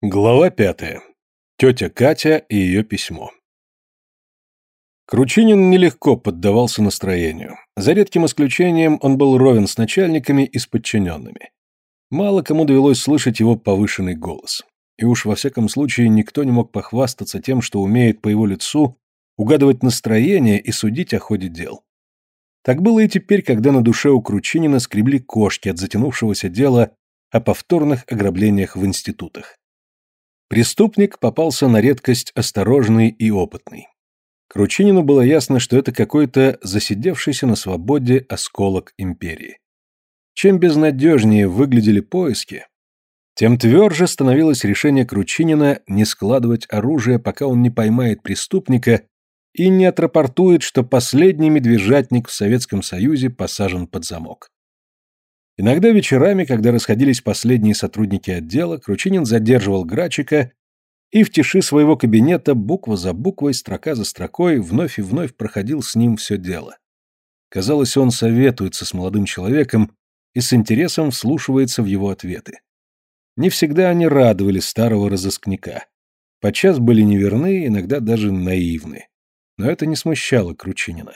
Глава пятая. Тетя Катя и ее письмо. Кручинин нелегко поддавался настроению. За редким исключением он был ровен с начальниками и с подчиненными. Мало кому довелось слышать его повышенный голос. И уж во всяком случае никто не мог похвастаться тем, что умеет по его лицу угадывать настроение и судить о ходе дел. Так было и теперь, когда на душе у Кручинина скребли кошки от затянувшегося дела о повторных ограблениях в институтах. Преступник попался на редкость осторожный и опытный. Кручинину было ясно, что это какой-то засидевшийся на свободе осколок империи. Чем безнадежнее выглядели поиски, тем тверже становилось решение Кручинина не складывать оружие, пока он не поймает преступника и не отрапортует, что последний медвежатник в Советском Союзе посажен под замок. Иногда вечерами, когда расходились последние сотрудники отдела, Кручинин задерживал Грачика и в тиши своего кабинета буква за буквой, строка за строкой вновь и вновь проходил с ним все дело. Казалось, он советуется с молодым человеком и с интересом вслушивается в его ответы. Не всегда они радовали старого разыскника. Подчас были неверны, иногда даже наивны. Но это не смущало Кручинина.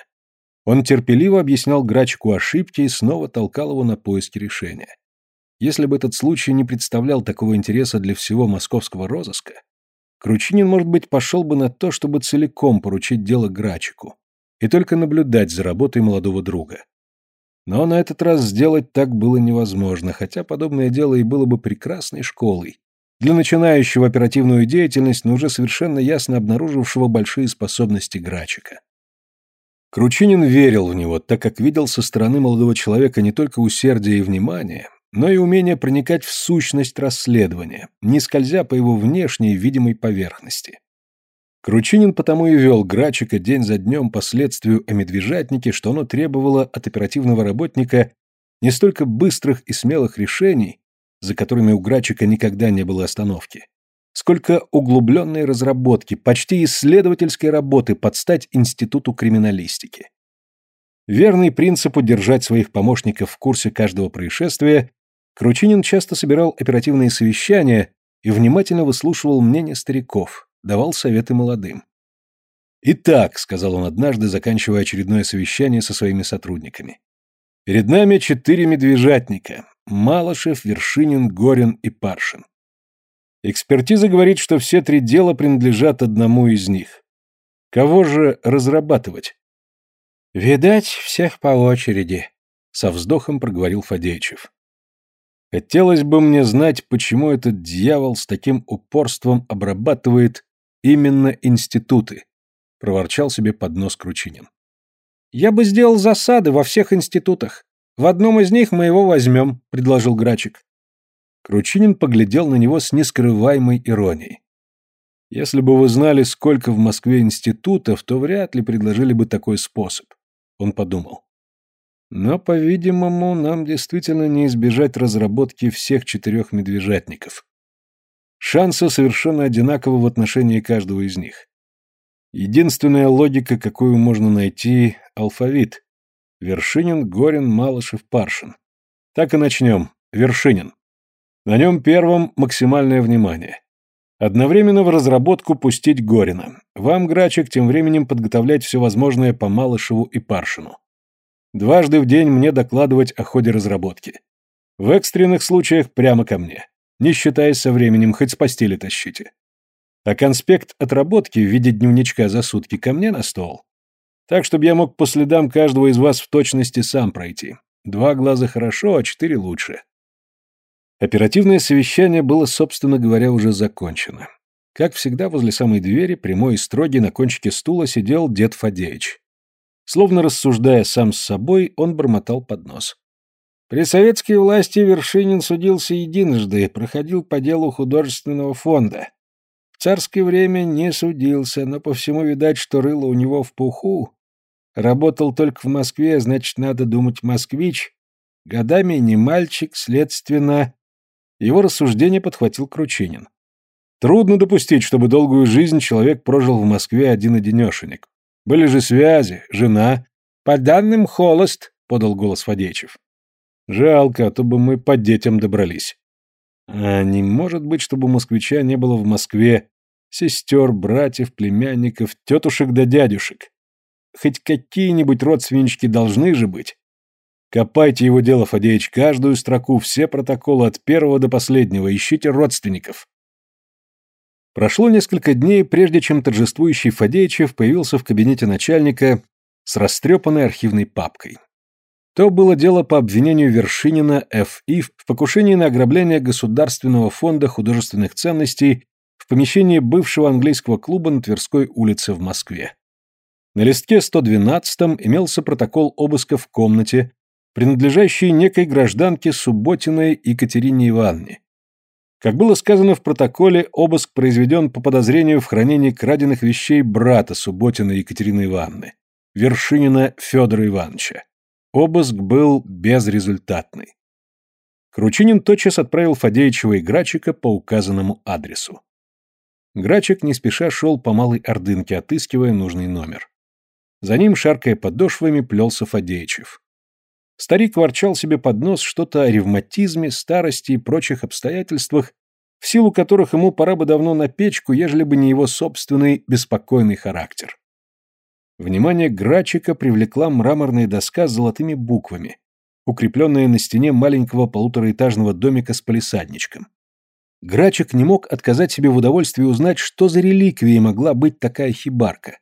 Он терпеливо объяснял Грачику ошибки и снова толкал его на поиски решения. Если бы этот случай не представлял такого интереса для всего московского розыска, Кручинин, может быть, пошел бы на то, чтобы целиком поручить дело Грачику и только наблюдать за работой молодого друга. Но на этот раз сделать так было невозможно, хотя подобное дело и было бы прекрасной школой для начинающего оперативную деятельность, но уже совершенно ясно обнаружившего большие способности Грачика. Кручинин верил в него, так как видел со стороны молодого человека не только усердие и внимание, но и умение проникать в сущность расследования, не скользя по его внешней видимой поверхности. Кручинин потому и вел Грачика день за днем по следствию о медвежатнике, что оно требовало от оперативного работника не столько быстрых и смелых решений, за которыми у Грачика никогда не было остановки, сколько углубленной разработки, почти исследовательской работы под стать Институту криминалистики. Верный принципу держать своих помощников в курсе каждого происшествия, Кручинин часто собирал оперативные совещания и внимательно выслушивал мнения стариков, давал советы молодым. «Итак», — сказал он однажды, заканчивая очередное совещание со своими сотрудниками, «перед нами четыре медвежатника — Малышев, Вершинин, Горин и Паршин. Экспертиза говорит, что все три дела принадлежат одному из них. Кого же разрабатывать? Видать, всех по очереди, со вздохом проговорил Фадеичев. Хотелось бы мне знать, почему этот дьявол с таким упорством обрабатывает именно институты, проворчал себе под нос Кручинин. Я бы сделал засады во всех институтах. В одном из них мы его возьмем, предложил Грачик. Кручинин поглядел на него с нескрываемой иронией. Если бы вы знали, сколько в Москве институтов, то вряд ли предложили бы такой способ. Он подумал. Но, по-видимому, нам действительно не избежать разработки всех четырех медвежатников. Шансы совершенно одинаковы в отношении каждого из них. Единственная логика, какую можно найти – алфавит. Вершинин, Горин, Малышев, Паршин. Так и начнем. Вершинин. На нем первым максимальное внимание. Одновременно в разработку пустить Горина. Вам, Грачик, тем временем подготовлять все возможное по Малышеву и Паршину. Дважды в день мне докладывать о ходе разработки. В экстренных случаях прямо ко мне. Не считаясь со временем, хоть с постели тащите. А конспект отработки в виде дневничка за сутки ко мне на стол. Так, чтобы я мог по следам каждого из вас в точности сам пройти. Два глаза хорошо, а четыре лучше. Оперативное совещание было, собственно говоря, уже закончено. Как всегда, возле самой двери, прямой и строгий, на кончике стула сидел дед Фадеич. Словно рассуждая сам с собой, он бормотал под нос. При советской власти Вершинин судился единожды, проходил по делу художественного фонда. В царское время не судился, но по всему видать, что рыло у него в пуху. Работал только в Москве, значит, надо думать москвич. Годами не мальчик, следственно, его рассуждение подхватил Кручинин. Трудно допустить, чтобы долгую жизнь человек прожил в Москве один-одинешенек. Были же связи, жена. По данным, холост, подал голос Фадеичев. Жалко, а то бы мы по детям добрались. А не может быть, чтобы москвича не было в Москве сестер, братьев, племянников, тетушек да дядюшек. Хоть какие-нибудь родственнички должны же быть. Копайте его дело, Фадеич, каждую строку, все протоколы от первого до последнего, ищите родственников. Прошло несколько дней, прежде чем торжествующий Фадеичев появился в кабинете начальника с растрепанной архивной папкой. То было дело по обвинению Вершинина Ф.И. в покушении на ограбление Государственного фонда художественных ценностей в помещении бывшего английского клуба на Тверской улице в Москве. На листке 112 имелся протокол обыска в комнате, принадлежащей некой гражданке Субботиной Екатерине Ивановне. Как было сказано в протоколе, обыск произведен по подозрению в хранении краденных вещей брата Субботиной Екатерины Ивановны, Вершинина Федора Ивановича. Обыск был безрезультатный. Кручинин тотчас отправил Фадеичева и Грачика по указанному адресу. Грачик не спеша шел по малой ордынке, отыскивая нужный номер. За ним, шаркая подошвами, плелся Фадеичев. Старик ворчал себе под нос что-то о ревматизме, старости и прочих обстоятельствах, в силу которых ему пора бы давно на печку, ежели бы не его собственный беспокойный характер. Внимание Грачика привлекла мраморная доска с золотыми буквами, укрепленная на стене маленького полутораэтажного домика с палисадничком. Грачик не мог отказать себе в удовольствии узнать, что за реликвией могла быть такая хибарка.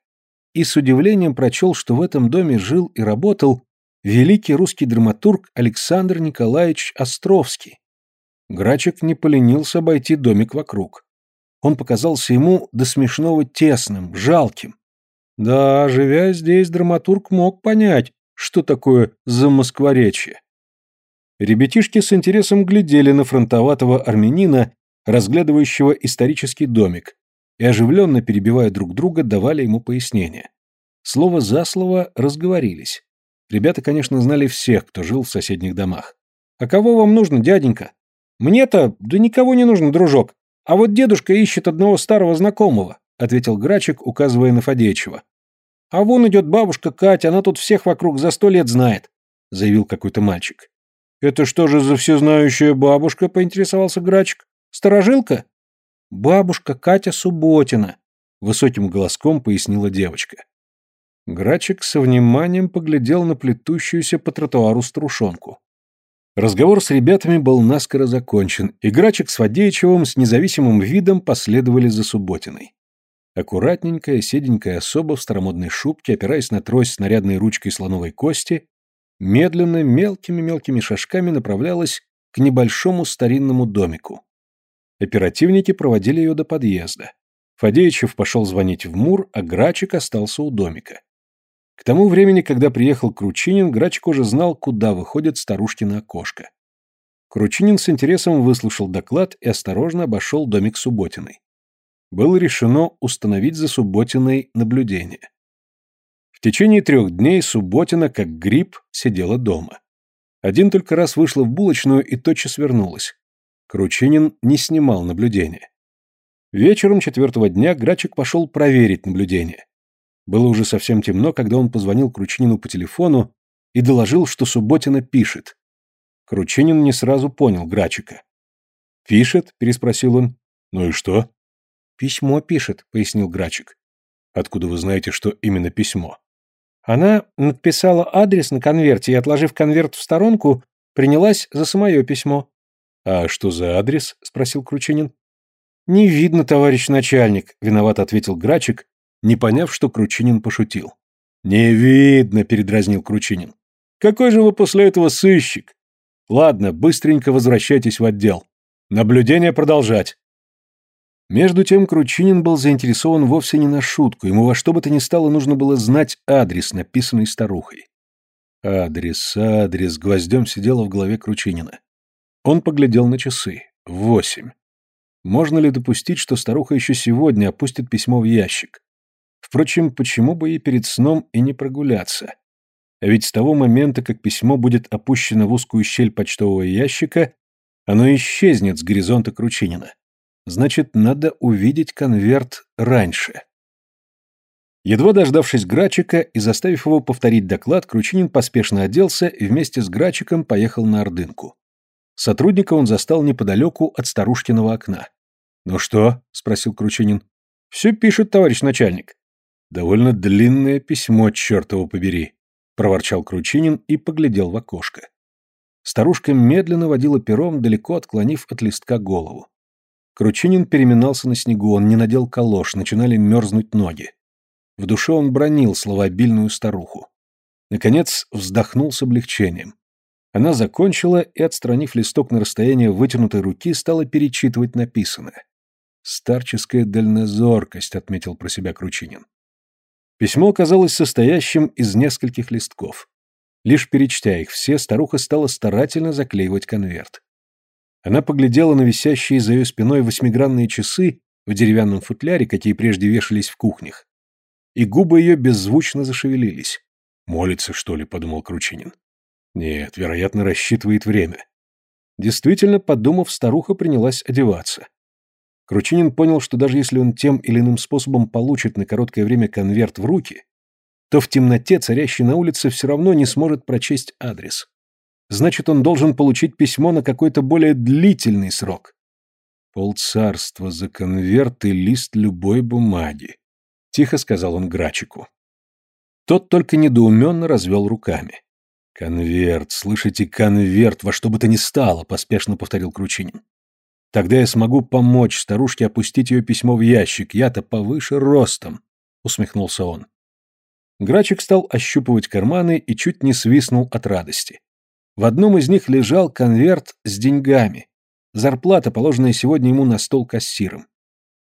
И с удивлением прочел, что в этом доме жил и работал великий русский драматург Александр Николаевич Островский. Грачик не поленился обойти домик вокруг. Он показался ему до смешного тесным, жалким. Да, живя здесь, драматург мог понять, что такое замоскворечье. Ребятишки с интересом глядели на фронтоватого армянина, разглядывающего исторический домик, и оживленно перебивая друг друга, давали ему пояснения. Слово за слово разговорились. Ребята, конечно, знали всех, кто жил в соседних домах. «А кого вам нужно, дяденька?» «Мне-то, да никого не нужно, дружок. А вот дедушка ищет одного старого знакомого», ответил Грачик, указывая на Фадеичева. «А вон идет бабушка Катя, она тут всех вокруг за сто лет знает», — заявил какой-то мальчик. «Это что же за всезнающая бабушка?» — поинтересовался Грачик. «Сторожилка?» «Бабушка Катя Субботина», — высоким голоском пояснила девочка. Грачик со вниманием поглядел на плетущуюся по тротуару струшонку. Разговор с ребятами был наскоро закончен, и Грачик с Фадеичевым с независимым видом последовали за Субботиной. Аккуратненькая, седенькая особа в старомодной шубке, опираясь на трость с нарядной ручкой слоновой кости, медленно, мелкими-мелкими шажками направлялась к небольшому старинному домику. Оперативники проводили ее до подъезда. Фадеичев пошел звонить в Мур, а Грачик остался у домика. К тому времени, когда приехал Кручинин, Грачик уже знал, куда выходит старушкино окошко. Кручинин с интересом выслушал доклад и осторожно обошел домик Субботиной было решено установить за Субботиной наблюдение. В течение трех дней Субботина, как гриб, сидела дома. Один только раз вышла в булочную и тотчас вернулась. Кручинин не снимал наблюдения. Вечером четвертого дня Грачик пошел проверить наблюдение. Было уже совсем темно, когда он позвонил Кручинину по телефону и доложил, что Субботина пишет. Кручинин не сразу понял Грачика. «Пишет?» – переспросил он. «Ну и что?» «Письмо пишет», — пояснил Грачик. «Откуда вы знаете, что именно письмо?» Она написала адрес на конверте и, отложив конверт в сторонку, принялась за самое письмо. «А что за адрес?» — спросил Кручинин. «Не видно, товарищ начальник», — виноват ответил Грачик, не поняв, что Кручинин пошутил. «Не видно», — передразнил Кручинин. «Какой же вы после этого сыщик? Ладно, быстренько возвращайтесь в отдел. Наблюдение продолжать». Между тем Кручинин был заинтересован вовсе не на шутку, ему во что бы то ни стало нужно было знать адрес, написанный старухой. Адрес, адрес, гвоздем сидело в голове Кручинина. Он поглядел на часы. Восемь. Можно ли допустить, что старуха еще сегодня опустит письмо в ящик? Впрочем, почему бы ей перед сном и не прогуляться? А ведь с того момента, как письмо будет опущено в узкую щель почтового ящика, оно исчезнет с горизонта Кручинина. Значит, надо увидеть конверт раньше. Едва дождавшись Грачика и заставив его повторить доклад, Кручинин поспешно оделся и вместе с Грачиком поехал на Ордынку. Сотрудника он застал неподалеку от старушкиного окна. «Ну что?» — спросил Кручинин. «Все пишет, товарищ начальник». «Довольно длинное письмо, черт его побери», — проворчал Кручинин и поглядел в окошко. Старушка медленно водила пером, далеко отклонив от листка голову. Кручинин переминался на снегу, он не надел калош, начинали мерзнуть ноги. В душе он бронил словообильную старуху. Наконец вздохнул с облегчением. Она закончила и, отстранив листок на расстояние вытянутой руки, стала перечитывать написанное. «Старческая дальнозоркость», — отметил про себя Кручинин. Письмо оказалось состоящим из нескольких листков. Лишь перечтя их все, старуха стала старательно заклеивать конверт. Она поглядела на висящие за ее спиной восьмигранные часы в деревянном футляре, какие прежде вешались в кухнях. И губы ее беззвучно зашевелились. «Молится, что ли?» — подумал Кручинин. «Нет, вероятно, рассчитывает время». Действительно, подумав, старуха принялась одеваться. Кручинин понял, что даже если он тем или иным способом получит на короткое время конверт в руки, то в темноте, царящей на улице, все равно не сможет прочесть адрес. Значит, он должен получить письмо на какой-то более длительный срок. Полцарства за конверт и лист любой бумаги. Тихо сказал он Грачику. Тот только недоуменно развел руками. «Конверт, слышите, конверт, во что бы то ни стало», — поспешно повторил Кручинин. «Тогда я смогу помочь старушке опустить ее письмо в ящик, я-то повыше ростом», — усмехнулся он. Грачик стал ощупывать карманы и чуть не свистнул от радости. В одном из них лежал конверт с деньгами. Зарплата, положенная сегодня ему на стол кассиром.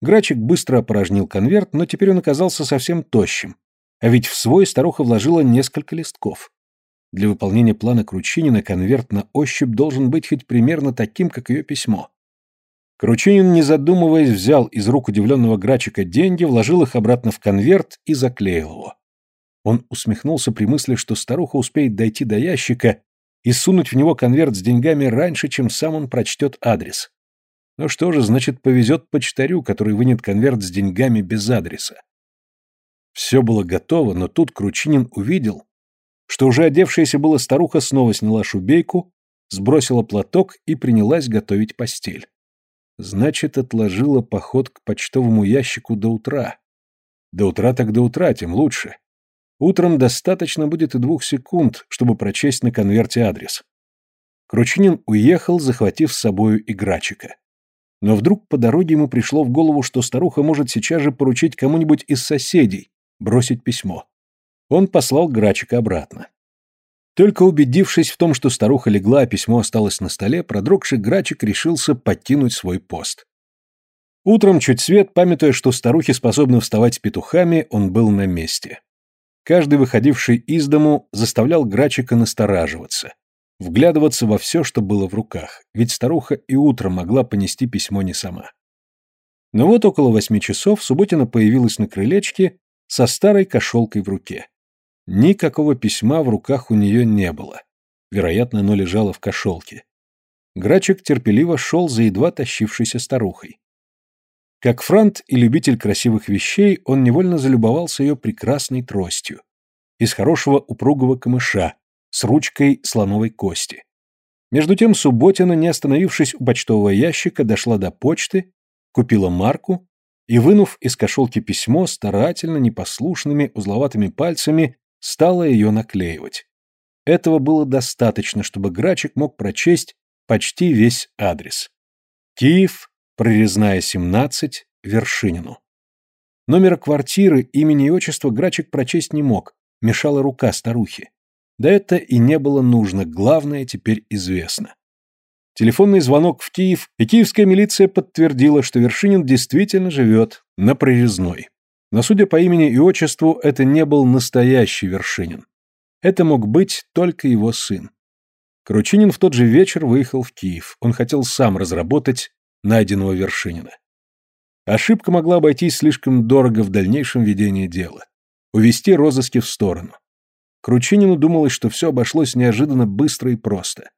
Грачик быстро опорожнил конверт, но теперь он оказался совсем тощим. А ведь в свой старуха вложила несколько листков. Для выполнения плана Кручинина конверт на ощупь должен быть хоть примерно таким, как ее письмо. Кручинин, не задумываясь, взял из рук удивленного Грачика деньги, вложил их обратно в конверт и заклеил его. Он усмехнулся при мысли, что старуха успеет дойти до ящика и сунуть в него конверт с деньгами раньше, чем сам он прочтет адрес. Ну что же, значит, повезет почтарю, который вынет конверт с деньгами без адреса. Все было готово, но тут Кручинин увидел, что уже одевшаяся была старуха снова сняла шубейку, сбросила платок и принялась готовить постель. Значит, отложила поход к почтовому ящику до утра. До утра так до утра, тем лучше. Утром достаточно будет и двух секунд, чтобы прочесть на конверте адрес. Кручинин уехал, захватив с собою играчика. Но вдруг по дороге ему пришло в голову, что старуха может сейчас же поручить кому-нибудь из соседей бросить письмо. Он послал Грачика обратно. Только убедившись в том, что старуха легла, а письмо осталось на столе, продрогший Грачик решился покинуть свой пост. Утром чуть свет, памятуя, что старухи способны вставать с петухами, он был на месте. Каждый выходивший из дому заставлял Грачика настораживаться, вглядываться во все, что было в руках, ведь старуха и утром могла понести письмо не сама. Но вот около восьми часов Субботина появилась на крылечке со старой кошелкой в руке. Никакого письма в руках у нее не было. Вероятно, оно лежало в кошелке. Грачик терпеливо шел за едва тащившейся старухой. Как франт и любитель красивых вещей, он невольно залюбовался ее прекрасной тростью. Из хорошего упругого камыша, с ручкой слоновой кости. Между тем Субботина, не остановившись у почтового ящика, дошла до почты, купила марку и, вынув из кошелки письмо, старательно, непослушными, узловатыми пальцами стала ее наклеивать. Этого было достаточно, чтобы Грачик мог прочесть почти весь адрес. Киев, Прорезная 17, Вершинину. Номера квартиры, имени и отчества Грачик прочесть не мог, мешала рука старухи. Да это и не было нужно, главное теперь известно. Телефонный звонок в Киев, и киевская милиция подтвердила, что Вершинин действительно живет на Прорезной. Но, судя по имени и отчеству, это не был настоящий Вершинин. Это мог быть только его сын. Кручинин в тот же вечер выехал в Киев. Он хотел сам разработать найденного Вершинина. Ошибка могла обойтись слишком дорого в дальнейшем ведении дела. Увести розыски в сторону. Кручинину думалось, что все обошлось неожиданно быстро и просто.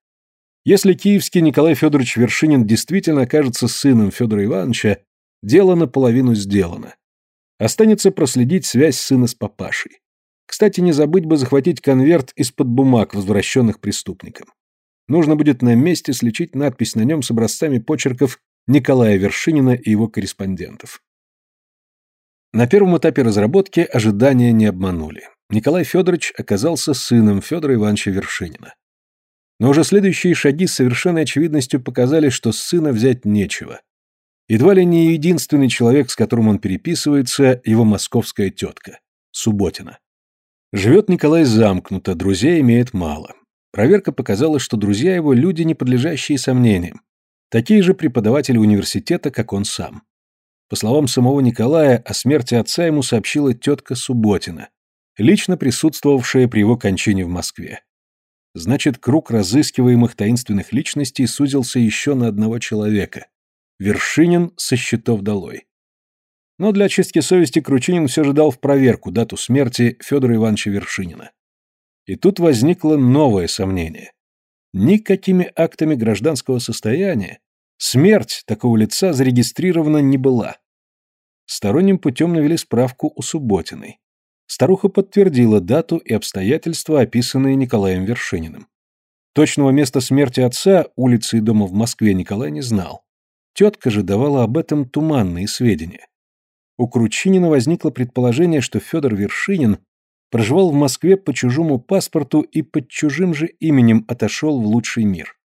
Если киевский Николай Федорович Вершинин действительно окажется сыном Федора Ивановича, дело наполовину сделано. Останется проследить связь сына с папашей. Кстати, не забыть бы захватить конверт из-под бумаг, возвращенных преступникам. нужно будет на месте сличить надпись на нем с образцами почерков Николая Вершинина и его корреспондентов. На первом этапе разработки ожидания не обманули. Николай Федорович оказался сыном Федора Ивановича Вершинина. Но уже следующие шаги с совершенной очевидностью показали, что сына взять нечего. Едва ли не единственный человек, с которым он переписывается, его московская тетка, Субботина. Живет Николай замкнуто, друзей имеет мало. Проверка показала, что друзья его люди, не подлежащие сомнениям. Такие же преподаватели университета, как он сам. По словам самого Николая, о смерти отца ему сообщила тетка Субботина, лично присутствовавшая при его кончине в Москве. Значит, круг разыскиваемых таинственных личностей сузился еще на одного человека. Вершинин со счетов долой. Но для очистки совести Кручинин все же дал в проверку дату смерти Федора Ивановича Вершинина. И тут возникло новое сомнение. Никакими актами гражданского состояния Смерть такого лица зарегистрирована не была. Сторонним путем навели справку у Субботиной. Старуха подтвердила дату и обстоятельства, описанные Николаем Вершининым. Точного места смерти отца, улицы и дома в Москве Николай не знал. Тетка же давала об этом туманные сведения. У Кручинина возникло предположение, что Федор Вершинин проживал в Москве по чужому паспорту и под чужим же именем отошел в лучший мир.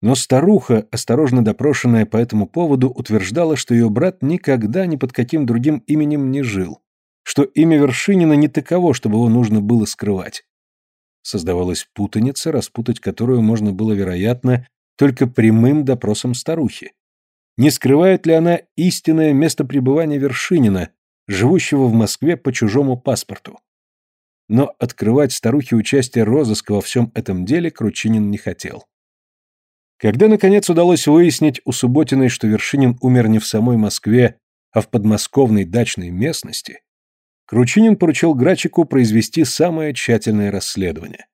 Но старуха, осторожно допрошенная по этому поводу, утверждала, что ее брат никогда ни под каким другим именем не жил, что имя Вершинина не таково, чтобы его нужно было скрывать. Создавалась путаница, распутать которую можно было, вероятно, только прямым допросом старухи. Не скрывает ли она истинное место пребывания Вершинина, живущего в Москве по чужому паспорту? Но открывать старухе участие розыска во всем этом деле Кручинин не хотел. Когда, наконец, удалось выяснить у Субботиной, что Вершинин умер не в самой Москве, а в подмосковной дачной местности, Кручинин поручил Грачику произвести самое тщательное расследование.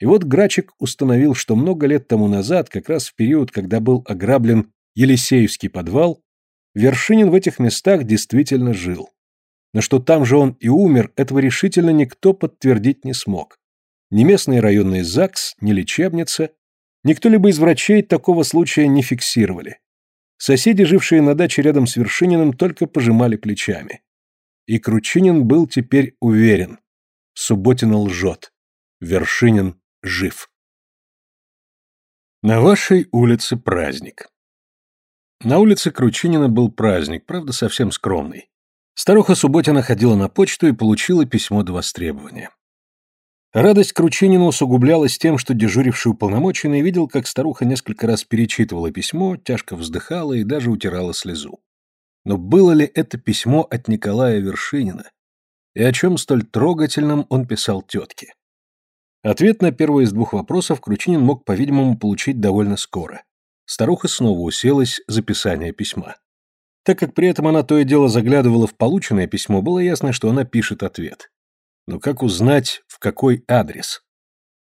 И вот Грачик установил, что много лет тому назад, как раз в период, когда был ограблен Елисеевский подвал, Вершинин в этих местах действительно жил. Но что там же он и умер, этого решительно никто подтвердить не смог. Ни местный районный ЗАГС, ни лечебница, Никто-либо из врачей такого случая не фиксировали. Соседи, жившие на даче рядом с Вершининым, только пожимали плечами. И Кручинин был теперь уверен. Субботина лжет. Вершинин жив. На вашей улице праздник. На улице Кручинина был праздник, правда, совсем скромный. Старуха Субботина ходила на почту и получила письмо до востребования. Радость Кручинина усугублялась тем, что дежуривший уполномоченный видел, как старуха несколько раз перечитывала письмо, тяжко вздыхала и даже утирала слезу. Но было ли это письмо от Николая Вершинина? И о чем столь трогательном он писал тетке? Ответ на первый из двух вопросов Кручинин мог, по-видимому, получить довольно скоро. Старуха снова уселась за писание письма. Так как при этом она то и дело заглядывала в полученное письмо, было ясно, что она пишет ответ. Но как узнать, в какой адрес?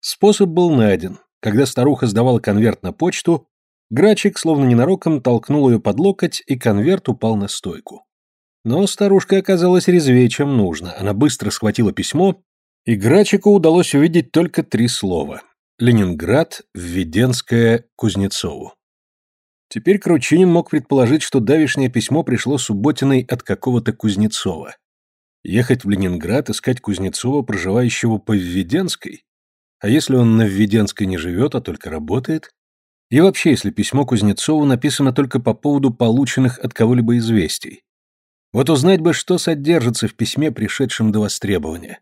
Способ был найден. Когда старуха сдавала конверт на почту, Грачик, словно ненароком, толкнул ее под локоть, и конверт упал на стойку. Но старушка оказалась резвее, чем нужно. Она быстро схватила письмо, и Грачику удалось увидеть только три слова. Ленинград, Введенская, Кузнецову. Теперь Кручинин мог предположить, что давишнее письмо пришло Субботиной от какого-то Кузнецова. Ехать в Ленинград, искать Кузнецова, проживающего по Введенской? А если он на Введенской не живет, а только работает? И вообще, если письмо Кузнецову написано только по поводу полученных от кого-либо известий? Вот узнать бы, что содержится в письме, пришедшем до востребования.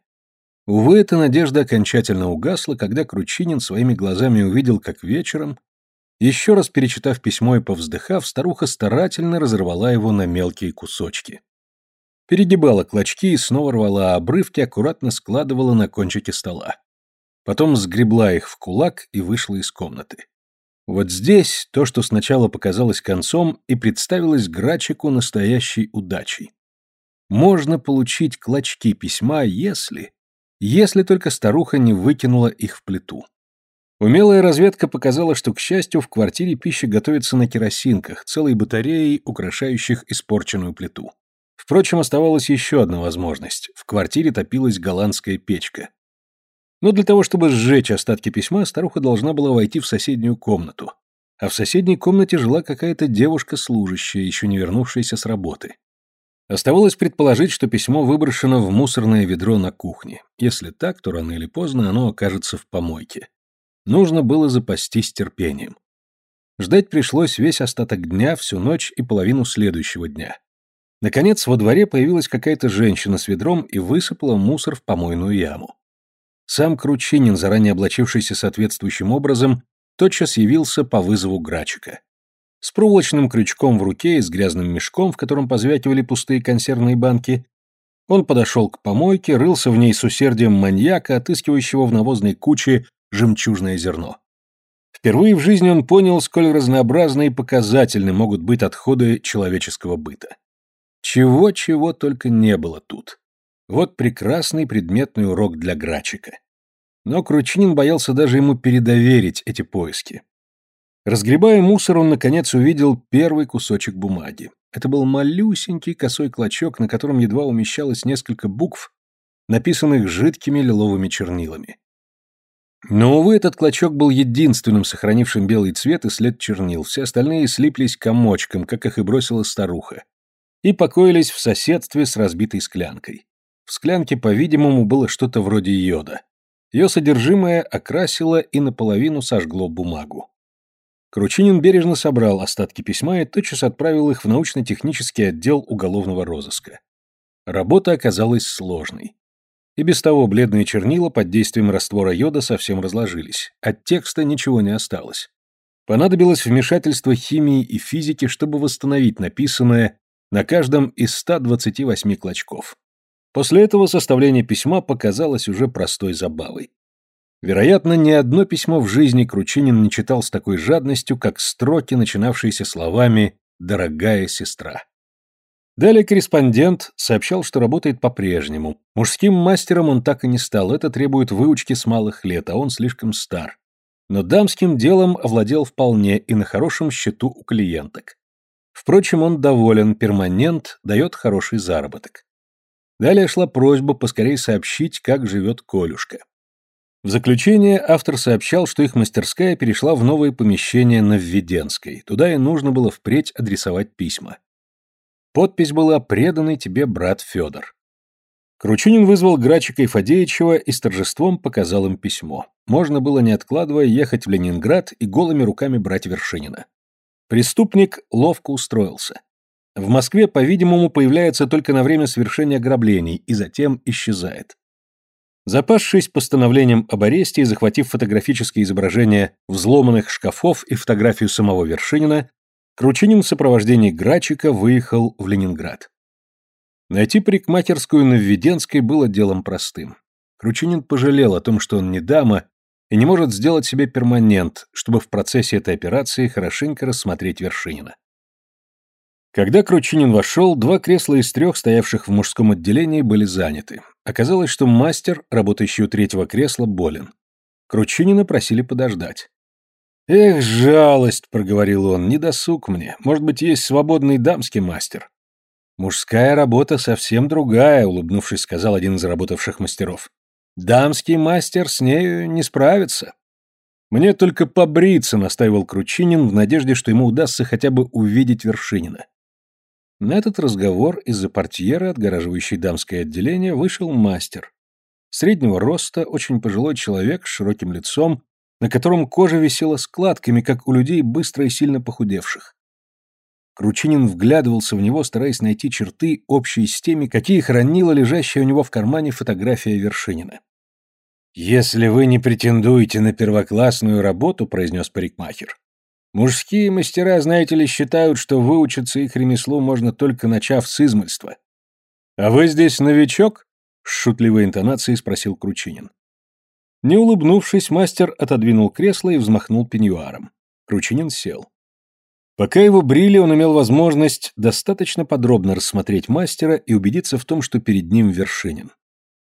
Увы, эта надежда окончательно угасла, когда Кручинин своими глазами увидел, как вечером, еще раз перечитав письмо и повздыхав, старуха старательно разорвала его на мелкие кусочки. Перегибала клочки и снова рвала обрывки, аккуратно складывала на кончике стола. Потом сгребла их в кулак и вышла из комнаты. Вот здесь то, что сначала показалось концом, и представилось Грачику настоящей удачей. Можно получить клочки письма, если... Если только старуха не выкинула их в плиту. Умелая разведка показала, что, к счастью, в квартире пища готовится на керосинках, целой батареей, украшающих испорченную плиту. Впрочем, оставалась еще одна возможность. В квартире топилась голландская печка. Но для того, чтобы сжечь остатки письма, старуха должна была войти в соседнюю комнату. А в соседней комнате жила какая-то девушка-служащая, еще не вернувшаяся с работы. Оставалось предположить, что письмо выброшено в мусорное ведро на кухне. Если так, то рано или поздно оно окажется в помойке. Нужно было запастись терпением. Ждать пришлось весь остаток дня, всю ночь и половину следующего дня. Наконец, во дворе появилась какая-то женщина с ведром и высыпала мусор в помойную яму. Сам Кручинин, заранее облачившийся соответствующим образом, тотчас явился по вызову Грачика. С проволочным крючком в руке и с грязным мешком, в котором позвякивали пустые консервные банки, он подошел к помойке, рылся в ней с усердием маньяка, отыскивающего в навозной куче жемчужное зерно. Впервые в жизни он понял, сколь разнообразны и показательны могут быть отходы человеческого быта. Чего-чего только не было тут. Вот прекрасный предметный урок для Грачика. Но Кручинин боялся даже ему передоверить эти поиски. Разгребая мусор, он, наконец, увидел первый кусочек бумаги. Это был малюсенький косой клочок, на котором едва умещалось несколько букв, написанных жидкими лиловыми чернилами. Но, увы, этот клочок был единственным сохранившим белый цвет и след чернил, все остальные слиплись комочком, как их и бросила старуха, и покоились в соседстве с разбитой склянкой. В склянке, по-видимому, было что-то вроде йода. Ее содержимое окрасило и наполовину сожгло бумагу. Кручинин бережно собрал остатки письма и тотчас отправил их в научно-технический отдел уголовного розыска. Работа оказалась сложной. И без того бледные чернила под действием раствора йода совсем разложились. От текста ничего не осталось. Понадобилось вмешательство химии и физики, чтобы восстановить написанное на каждом из 128 клочков. После этого составление письма показалось уже простой забавой. Вероятно, ни одно письмо в жизни Кручинин не читал с такой жадностью, как строки, начинавшиеся словами «дорогая сестра». Далее корреспондент сообщал, что работает по-прежнему. Мужским мастером он так и не стал, это требует выучки с малых лет, а он слишком стар. Но дамским делом овладел вполне и на хорошем счету у клиенток. Впрочем, он доволен, перманент дает хороший заработок. Далее шла просьба поскорее сообщить, как живет Колюшка. В заключение автор сообщал, что их мастерская перешла в новое помещение на Введенской. Туда и нужно было впредь адресовать письма. Подпись была «Преданный тебе брат Федор». Кручунин вызвал Грачика и Фадеичева и с торжеством показал им письмо. Можно было, не откладывая, ехать в Ленинград и голыми руками брать Вершинина. Преступник ловко устроился. В Москве, по-видимому, появляется только на время совершения ограблений и затем исчезает. Запасшись постановлением об аресте и захватив фотографические изображения взломанных шкафов и фотографию самого Вершинина, Кручинин в сопровождении Грачика выехал в Ленинград. Найти парикмахерскую на Введенской было делом простым. Кручинин пожалел о том, что он не дама и не может сделать себе перманент, чтобы в процессе этой операции хорошенько рассмотреть Вершинина. Когда Кручинин вошел, два кресла из трех, стоявших в мужском отделении, были заняты. Оказалось, что мастер, работающий у третьего кресла, болен. Кручинина просили подождать. «Эх, жалость», — проговорил он, — «не досуг мне. Может быть, есть свободный дамский мастер». «Мужская работа совсем другая», — улыбнувшись, сказал один из работавших мастеров. «Дамский мастер с нею не справится». «Мне только побриться», — настаивал Кручинин в надежде, что ему удастся хотя бы увидеть Вершинина. На этот разговор из-за портьеры, отгораживающей дамское отделение, вышел мастер. Среднего роста, очень пожилой человек с широким лицом, на котором кожа висела складками, как у людей быстро и сильно похудевших. Кручинин вглядывался в него, стараясь найти черты, общие с теми, какие хранила лежащая у него в кармане фотография Вершинина. «Если вы не претендуете на первоклассную работу», — произнес парикмахер, Мужские мастера, знаете ли, считают, что выучиться их ремеслу можно только начав с измольства. А вы здесь новичок? С шутливой интонацией спросил Кручинин. Не улыбнувшись, мастер отодвинул кресло и взмахнул пеньюаром. Кручинин сел. Пока его брили, он имел возможность достаточно подробно рассмотреть мастера и убедиться в том, что перед ним Вершинин.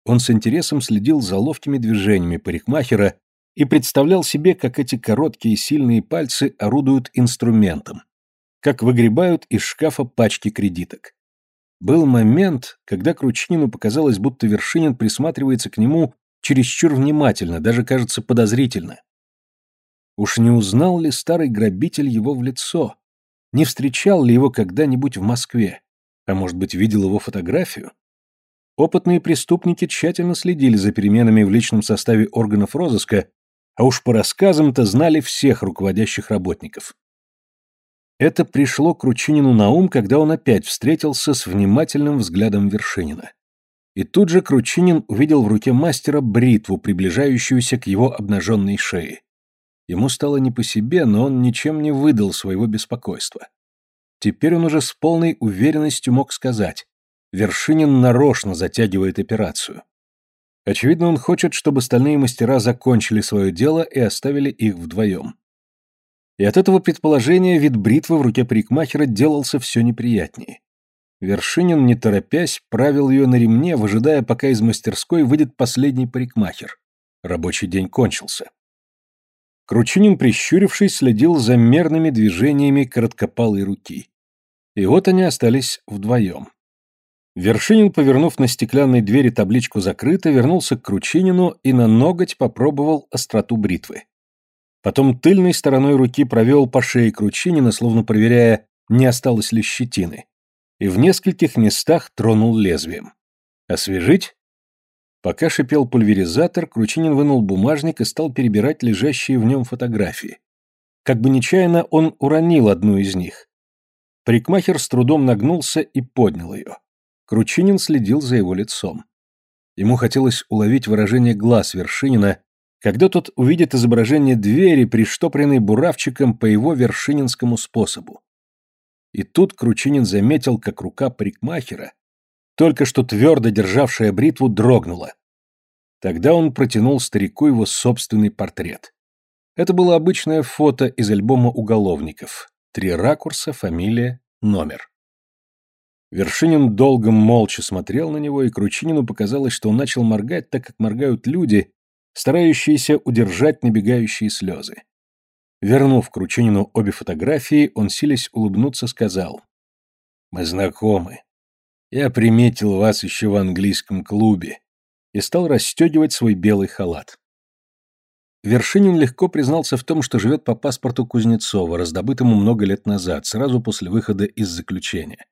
Он с интересом следил за ловкими движениями парикмахера и представлял себе, как эти короткие сильные пальцы орудуют инструментом, как выгребают из шкафа пачки кредиток. Был момент, когда Кручнину показалось, будто Вершинин присматривается к нему чересчур внимательно, даже кажется подозрительно. Уж не узнал ли старый грабитель его в лицо? Не встречал ли его когда-нибудь в Москве? А может быть, видел его фотографию? Опытные преступники тщательно следили за переменами в личном составе органов розыска, а уж по рассказам-то знали всех руководящих работников. Это пришло Кручинину на ум, когда он опять встретился с внимательным взглядом Вершинина. И тут же Кручинин увидел в руке мастера бритву, приближающуюся к его обнаженной шее. Ему стало не по себе, но он ничем не выдал своего беспокойства. Теперь он уже с полной уверенностью мог сказать, Вершинин нарочно затягивает операцию. Очевидно, он хочет, чтобы остальные мастера закончили свое дело и оставили их вдвоем. И от этого предположения вид бритвы в руке парикмахера делался все неприятнее. Вершинин, не торопясь, правил ее на ремне, выжидая, пока из мастерской выйдет последний парикмахер. Рабочий день кончился. Кручинин, прищурившись, следил за мерными движениями короткопалой руки. И вот они остались вдвоем. Вершинин, повернув на стеклянной двери табличку «Закрыто», вернулся к Кручинину и на ноготь попробовал остроту бритвы. Потом тыльной стороной руки провел по шее Кручинина, словно проверяя, не осталось ли щетины, и в нескольких местах тронул лезвием. «Освежить?» Пока шипел пульверизатор, Кручинин вынул бумажник и стал перебирать лежащие в нем фотографии. Как бы нечаянно он уронил одну из них. Парикмахер с трудом нагнулся и поднял ее. Кручинин следил за его лицом. Ему хотелось уловить выражение глаз Вершинина, когда тот увидит изображение двери, приштопленной буравчиком по его вершининскому способу. И тут Кручинин заметил, как рука парикмахера, только что твердо державшая бритву, дрогнула. Тогда он протянул старику его собственный портрет. Это было обычное фото из альбома уголовников. Три ракурса, фамилия, номер. Вершинин долго молча смотрел на него, и Кручинину показалось, что он начал моргать так, как моргают люди, старающиеся удержать набегающие слезы. Вернув Кручинину обе фотографии, он, силясь улыбнуться, сказал. «Мы знакомы. Я приметил вас еще в английском клубе» и стал расстегивать свой белый халат. Вершинин легко признался в том, что живет по паспорту Кузнецова, раздобытому много лет назад, сразу после выхода из заключения.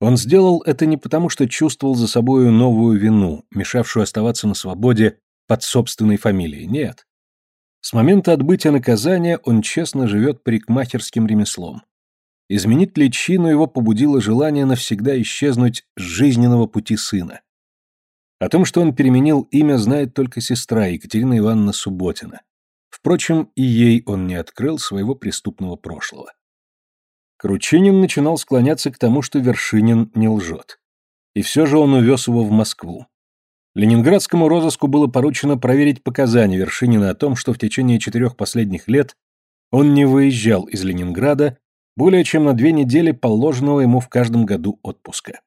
Он сделал это не потому, что чувствовал за собою новую вину, мешавшую оставаться на свободе под собственной фамилией, нет. С момента отбытия наказания он честно живет парикмахерским ремеслом. Изменить личину его побудило желание навсегда исчезнуть с жизненного пути сына. О том, что он переменил имя, знает только сестра Екатерина Ивановна Субботина. Впрочем, и ей он не открыл своего преступного прошлого. Кручинин начинал склоняться к тому, что Вершинин не лжет. И все же он увез его в Москву. Ленинградскому розыску было поручено проверить показания Вершинина о том, что в течение четырех последних лет он не выезжал из Ленинграда более чем на две недели положенного ему в каждом году отпуска.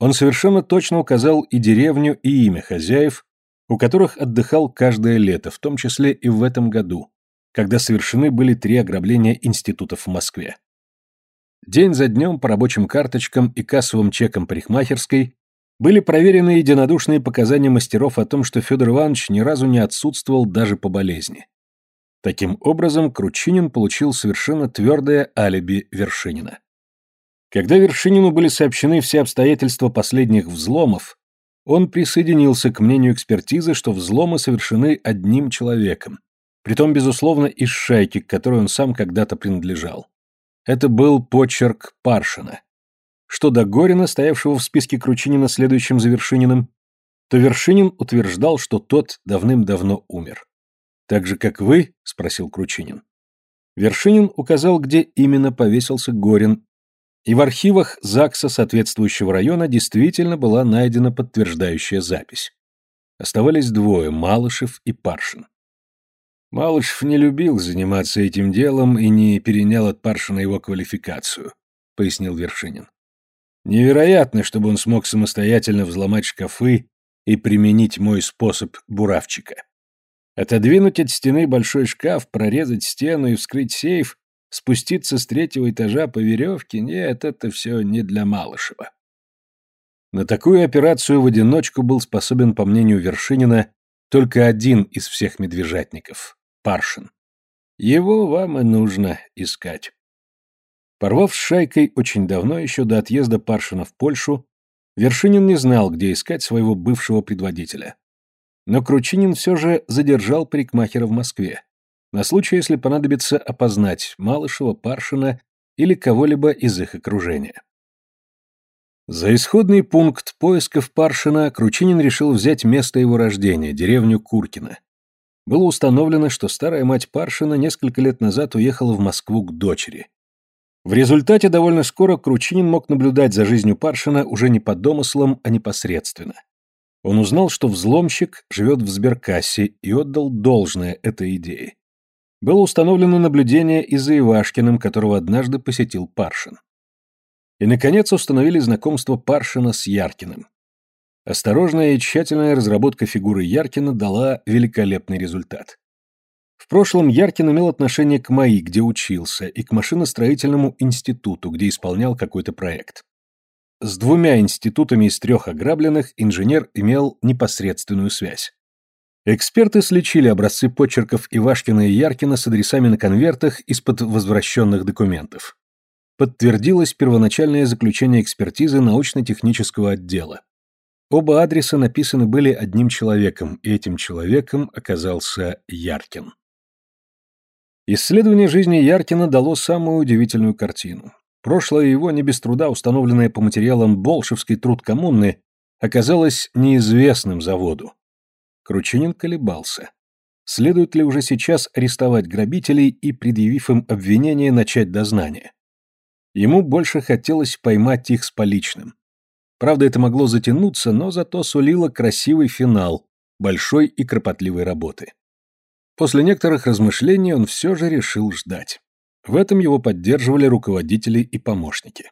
Он совершенно точно указал и деревню, и имя хозяев, у которых отдыхал каждое лето, в том числе и в этом году, когда совершены были три ограбления институтов в Москве. День за днем по рабочим карточкам и кассовым чекам парикмахерской были проверены единодушные показания мастеров о том, что Федор Иванович ни разу не отсутствовал даже по болезни. Таким образом, Кручинин получил совершенно твердое алиби Вершинина. Когда Вершинину были сообщены все обстоятельства последних взломов, он присоединился к мнению экспертизы, что взломы совершены одним человеком, притом, безусловно, из шайки, к которой он сам когда-то принадлежал. Это был почерк Паршина. Что до Горина, стоявшего в списке Кручинина следующим за Вершининым, то Вершинин утверждал, что тот давным-давно умер. «Так же, как вы?» – спросил Кручинин. Вершинин указал, где именно повесился Горин, и в архивах ЗАГСа соответствующего района действительно была найдена подтверждающая запись. Оставались двое – Малышев и Паршин. Малышев не любил заниматься этим делом и не перенял от Паршина его квалификацию, пояснил Вершинин. Невероятно, чтобы он смог самостоятельно взломать шкафы и применить мой способ буравчика. Отодвинуть от стены большой шкаф, прорезать стену и вскрыть сейф, спуститься с третьего этажа по веревке — нет, это все не для Малышева. На такую операцию в одиночку был способен, по мнению Вершинина, Только один из всех медвежатников — Паршин. Его вам и нужно искать. Порвав с шайкой очень давно, еще до отъезда Паршина в Польшу, Вершинин не знал, где искать своего бывшего предводителя. Но Кручинин все же задержал парикмахера в Москве, на случай, если понадобится опознать Малышева, Паршина или кого-либо из их окружения. За исходный пункт поисков Паршина Кручинин решил взять место его рождения, деревню Куркино. Было установлено, что старая мать Паршина несколько лет назад уехала в Москву к дочери. В результате довольно скоро Кручинин мог наблюдать за жизнью Паршина уже не по домыслам, а непосредственно. Он узнал, что взломщик живет в сберкассе и отдал должное этой идее. Было установлено наблюдение и за Ивашкиным, которого однажды посетил Паршин. И, наконец, установили знакомство Паршина с Яркиным. Осторожная и тщательная разработка фигуры Яркина дала великолепный результат. В прошлом Яркин имел отношение к МАИ, где учился, и к машиностроительному институту, где исполнял какой-то проект. С двумя институтами из трех ограбленных инженер имел непосредственную связь. Эксперты сличили образцы почерков Ивашкина и Яркина с адресами на конвертах из-под возвращенных документов. Подтвердилось первоначальное заключение экспертизы научно-технического отдела. Оба адреса написаны были одним человеком, и этим человеком оказался Яркин. Исследование жизни Яркина дало самую удивительную картину. Прошлое его, не без труда установленное по материалам Болшевской труд коммуны, оказалось неизвестным заводу. Кручинин колебался. Следует ли уже сейчас арестовать грабителей и, предъявив им обвинение, начать дознание? Ему больше хотелось поймать их с поличным. Правда, это могло затянуться, но зато сулило красивый финал большой и кропотливой работы. После некоторых размышлений он все же решил ждать. В этом его поддерживали руководители и помощники.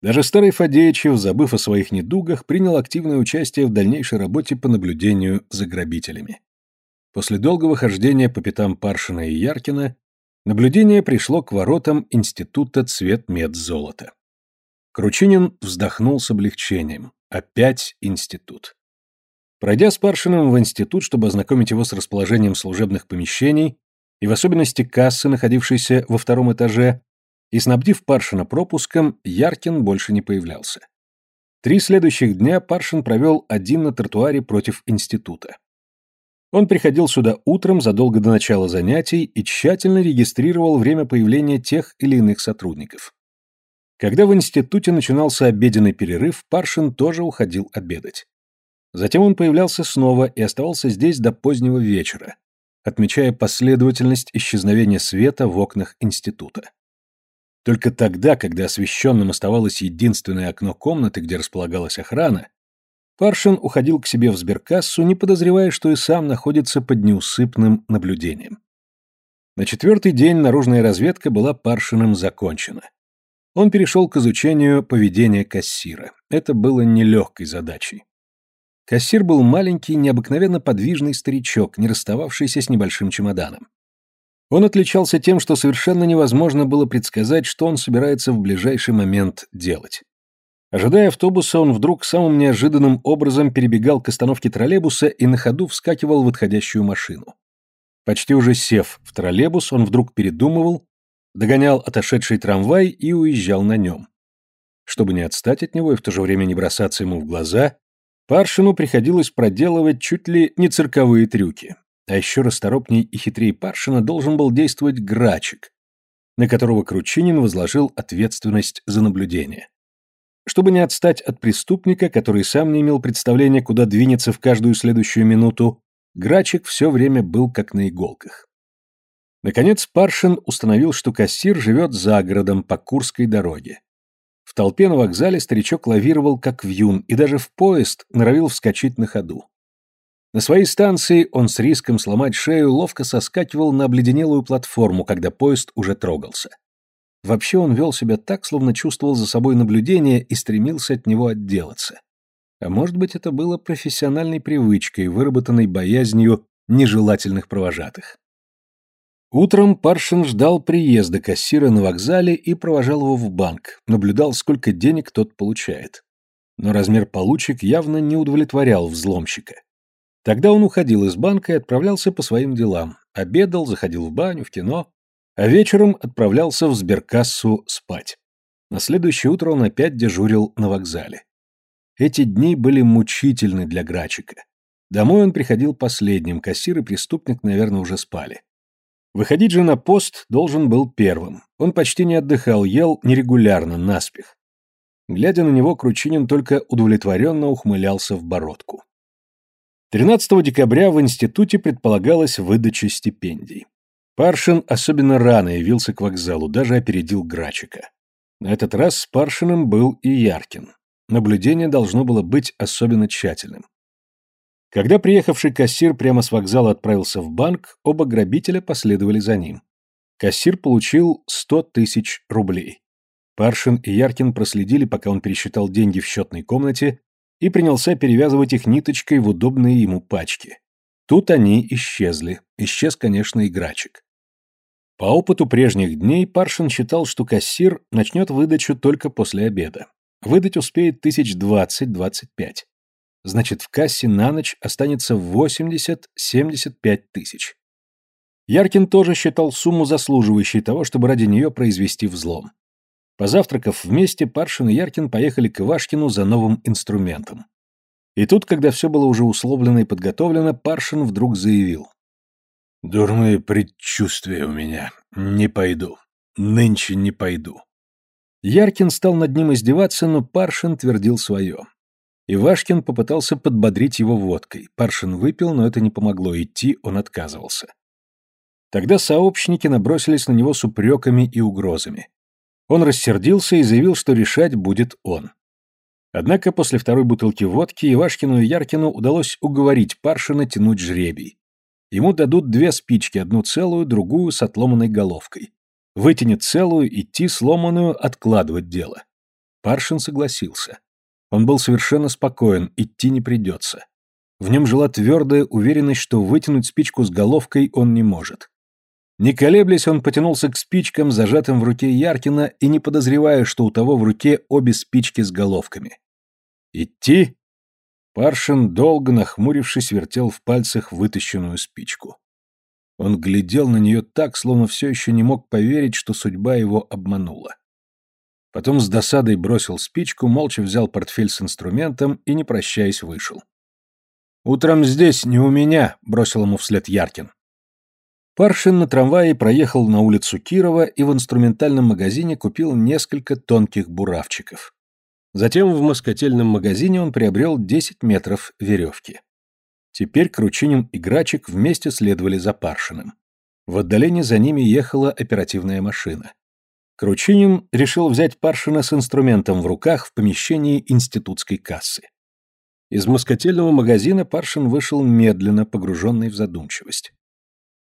Даже старый Фадеичев, забыв о своих недугах, принял активное участие в дальнейшей работе по наблюдению за грабителями. После долгого хождения по пятам Паршина и Яркина, наблюдение пришло к воротам Института цвет-мед-золота. Кручинин вздохнул с облегчением. Опять институт. Пройдя с Паршиным в институт, чтобы ознакомить его с расположением служебных помещений, и в особенности кассы, находившейся во втором этаже, и снабдив Паршина пропуском, Яркин больше не появлялся. Три следующих дня Паршин провел один на тротуаре против института. Он приходил сюда утром задолго до начала занятий и тщательно регистрировал время появления тех или иных сотрудников. Когда в институте начинался обеденный перерыв, Паршин тоже уходил обедать. Затем он появлялся снова и оставался здесь до позднего вечера, отмечая последовательность исчезновения света в окнах института. Только тогда, когда освещенным оставалось единственное окно комнаты, где располагалась охрана, Паршин уходил к себе в сберкассу, не подозревая, что и сам находится под неусыпным наблюдением. На четвертый день наружная разведка была Паршиным закончена. Он перешел к изучению поведения кассира. Это было нелегкой задачей. Кассир был маленький, необыкновенно подвижный старичок, не расстававшийся с небольшим чемоданом. Он отличался тем, что совершенно невозможно было предсказать, что он собирается в ближайший момент делать. Ожидая автобуса, он вдруг самым неожиданным образом перебегал к остановке троллейбуса и на ходу вскакивал в отходящую машину. Почти уже сев в троллейбус, он вдруг передумывал, догонял отошедший трамвай и уезжал на нем. Чтобы не отстать от него и в то же время не бросаться ему в глаза, Паршину приходилось проделывать чуть ли не цирковые трюки. А еще расторопней и хитрее Паршина должен был действовать Грачик, на которого Кручинин возложил ответственность за наблюдение. Чтобы не отстать от преступника, который сам не имел представления, куда двинется в каждую следующую минуту, Грачик все время был как на иголках. Наконец Паршин установил, что кассир живет за городом по Курской дороге. Толпе на вокзале старичок лавировал как вьюн и даже в поезд норовил вскочить на ходу. На своей станции он с риском сломать шею ловко соскакивал на обледенелую платформу, когда поезд уже трогался. Вообще он вел себя так, словно чувствовал за собой наблюдение и стремился от него отделаться. А может быть, это было профессиональной привычкой, выработанной боязнью нежелательных провожатых. Утром Паршин ждал приезда кассира на вокзале и провожал его в банк, наблюдал, сколько денег тот получает. Но размер получек явно не удовлетворял взломщика. Тогда он уходил из банка и отправлялся по своим делам. Обедал, заходил в баню, в кино, а вечером отправлялся в сберкассу спать. На следующее утро он опять дежурил на вокзале. Эти дни были мучительны для Грачика. Домой он приходил последним, кассир и преступник, наверное, уже спали. Выходить же на пост должен был первым. Он почти не отдыхал, ел нерегулярно, наспех. Глядя на него, Кручинин только удовлетворенно ухмылялся в бородку. 13 декабря в институте предполагалась выдача стипендий. Паршин особенно рано явился к вокзалу, даже опередил Грачика. На этот раз с Паршиным был и Яркин. Наблюдение должно было быть особенно тщательным. Когда приехавший кассир прямо с вокзала отправился в банк, оба грабителя последовали за ним. Кассир получил 100 тысяч рублей. Паршин и Яркин проследили, пока он пересчитал деньги в счетной комнате и принялся перевязывать их ниточкой в удобные ему пачки. Тут они исчезли. Исчез, конечно, и Грачик. По опыту прежних дней Паршин считал, что кассир начнет выдачу только после обеда. Выдать успеет тысяч двадцать-двадцать пять. Значит, в кассе на ночь останется 80-75 тысяч. Яркин тоже считал сумму заслуживающей того, чтобы ради нее произвести взлом. Позавтракав вместе, Паршин и Яркин поехали к Ивашкину за новым инструментом. И тут, когда все было уже условлено и подготовлено, Паршин вдруг заявил. «Дурные предчувствия у меня. Не пойду. Нынче не пойду». Яркин стал над ним издеваться, но Паршин твердил свое. Ивашкин попытался подбодрить его водкой. Паршин выпил, но это не помогло, идти он отказывался. Тогда сообщники набросились на него с упреками и угрозами. Он рассердился и заявил, что решать будет он. Однако после второй бутылки водки Ивашкину и Яркину удалось уговорить Паршина тянуть жребий. Ему дадут две спички, одну целую, другую с отломанной головкой. Вытянет целую, идти сломанную, откладывать дело. Паршин согласился. Он был совершенно спокоен, идти не придется. В нем жила твердая уверенность, что вытянуть спичку с головкой он не может. Не колеблясь, он потянулся к спичкам, зажатым в руке Яркина, и не подозревая, что у того в руке обе спички с головками. «Идти?» Паршин, долго нахмурившись, вертел в пальцах вытащенную спичку. Он глядел на нее так, словно все еще не мог поверить, что судьба его обманула. Потом с досадой бросил спичку, молча взял портфель с инструментом и, не прощаясь, вышел. «Утром здесь, не у меня», — бросил ему вслед Яркин. Паршин на трамвае проехал на улицу Кирова и в инструментальном магазине купил несколько тонких буравчиков. Затем в москотельном магазине он приобрел 10 метров веревки. Теперь Кручинин и Грачик вместе следовали за Паршиным. В отдалении за ними ехала оперативная машина. Кручинин решил взять Паршина с инструментом в руках в помещении институтской кассы. Из москотельного магазина Паршин вышел медленно, погруженный в задумчивость.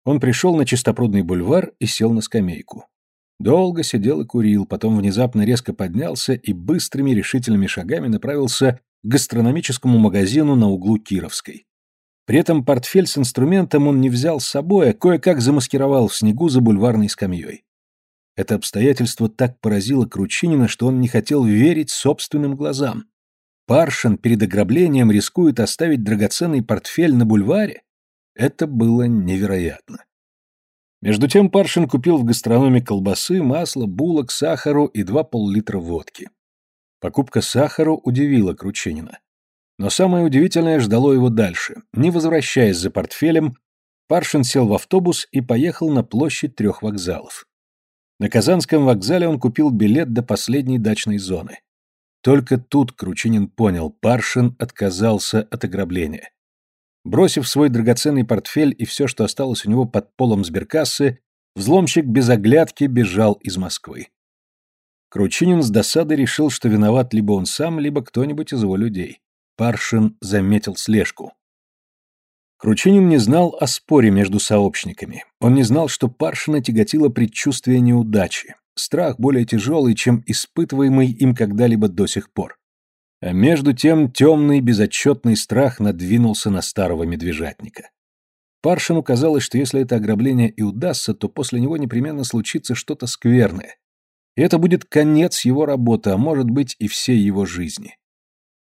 Он пришел на Чистопрудный бульвар и сел на скамейку. Долго сидел и курил, потом внезапно резко поднялся и быстрыми решительными шагами направился к гастрономическому магазину на углу Кировской. При этом портфель с инструментом он не взял с собой, а кое-как замаскировал в снегу за бульварной скамьей. Это обстоятельство так поразило Кручинина, что он не хотел верить собственным глазам. Паршин перед ограблением рискует оставить драгоценный портфель на бульваре? Это было невероятно. Между тем Паршин купил в гастрономе колбасы, масло, булок, сахару и два пол-литра водки. Покупка сахару удивила Кручинина. Но самое удивительное ждало его дальше. Не возвращаясь за портфелем, Паршин сел в автобус и поехал на площадь трех вокзалов. На Казанском вокзале он купил билет до последней дачной зоны. Только тут Кручинин понял, Паршин отказался от ограбления. Бросив свой драгоценный портфель и все, что осталось у него под полом сберкассы, взломщик без оглядки бежал из Москвы. Кручинин с досадой решил, что виноват либо он сам, либо кто-нибудь из его людей. Паршин заметил слежку. Кручинин не знал о споре между сообщниками. Он не знал, что Паршина тяготило предчувствие неудачи, страх более тяжелый, чем испытываемый им когда-либо до сих пор. А между тем темный безотчетный страх надвинулся на старого медвежатника. Паршину казалось, что если это ограбление и удастся, то после него непременно случится что-то скверное. И это будет конец его работы, а может быть и всей его жизни.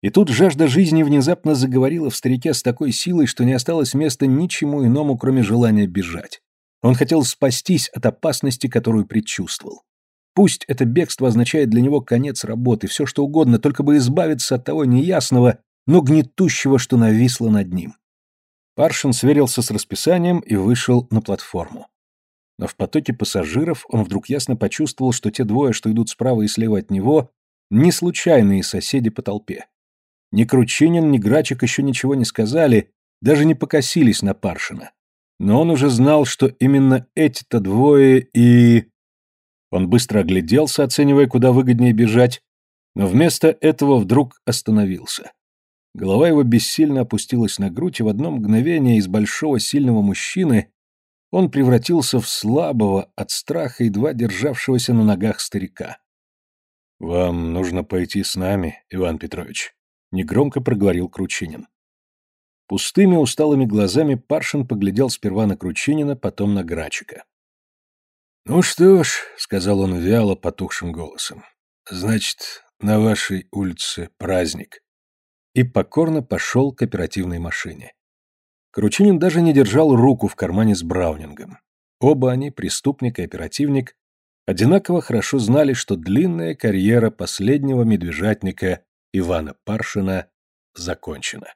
И тут жажда жизни внезапно заговорила в старике с такой силой, что не осталось места ничему иному, кроме желания бежать. Он хотел спастись от опасности, которую предчувствовал. Пусть это бегство означает для него конец работы, все что угодно, только бы избавиться от того неясного, но гнетущего, что нависло над ним. Паршин сверился с расписанием и вышел на платформу. Но в потоке пассажиров он вдруг ясно почувствовал, что те двое, что идут справа и слева от него, не случайные соседи по толпе. Ни Кручинин, ни Грачик еще ничего не сказали, даже не покосились на Паршина. Но он уже знал, что именно эти-то двое и... Он быстро огляделся, оценивая, куда выгоднее бежать, но вместо этого вдруг остановился. Голова его бессильно опустилась на грудь, и в одно мгновение из большого сильного мужчины он превратился в слабого, от страха едва державшегося на ногах старика. «Вам нужно пойти с нами, Иван Петрович», негромко проговорил Кручинин. Пустыми усталыми глазами Паршин поглядел сперва на Кручинина, потом на Грачика. «Ну что ж», — сказал он вяло потухшим голосом, — «значит, на вашей улице праздник». И покорно пошел к оперативной машине. Кручинин даже не держал руку в кармане с Браунингом. Оба они, преступник и оперативник, одинаково хорошо знали, что длинная карьера последнего медвежатника Ивана Паршина закончена.